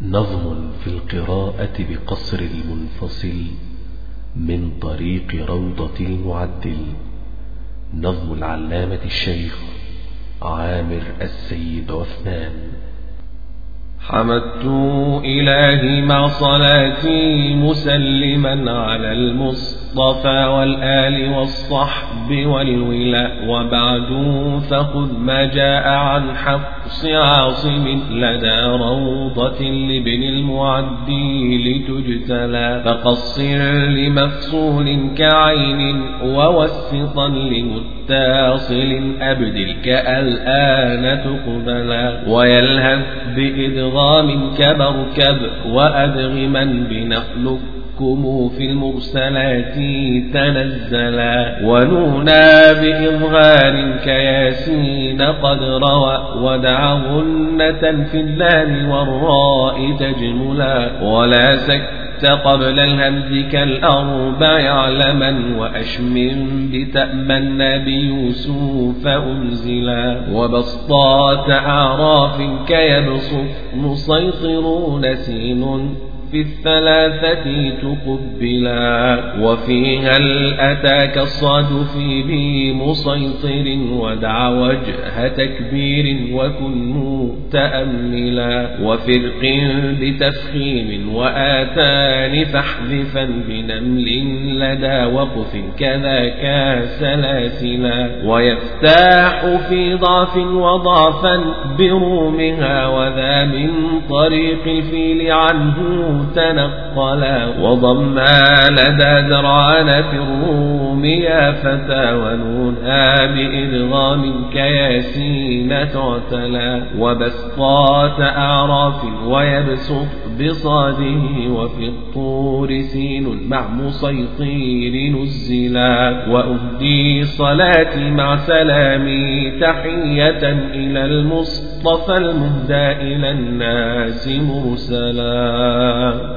نظم في القراءة بقصر المنفصل من طريق روضة المعدل. نظم العلامة الشيخ عامر السيد عثمان. حمدت إلهي مع صلاتي مسلما على المصطفى. والآل والصحب والولاء وبعد فخذ ما جاء عن حفص عاصم لدى روضة لابن المعدي لتجتلى فقصر لمفصول كعين ووسطا لمتصل أبدل كالآن تقبلا ويلهث بإدغام كبركب وأدغما بنخلقكم في المرسلات تنزلا ونونا بإظهار كياسين قد روى ودع غنة في اللام والراء تجملا ولا سك قبل الهمز كالأربع يعلما وأشمم بتأمن بيوسف أنزلا وبسطات أعراف كيبسط مسيطرون سين في الثلاثة تقبلا وفيها الأتاك الصاد في بي مسيطر ودع وجه تكبير وكن متأملا. وفرق بتفخيم وآتان فاحذفا بنمل لدى وقف كذاك سلاسلا. ويفتاح في ضعف وضعفا برومها وذا من طريق الفيل عنه تنقلا وضما لدى درعان في الروم يا فتى ونونا بإدغام كياسين تعتلى وبسطات أعراف ويبسط بصاده وفي الطور سين مع مسيطير نزلا وأهدي صلاتي مع سلامي تحية إلى المصطفى المهدى إلى الناس مرسلا.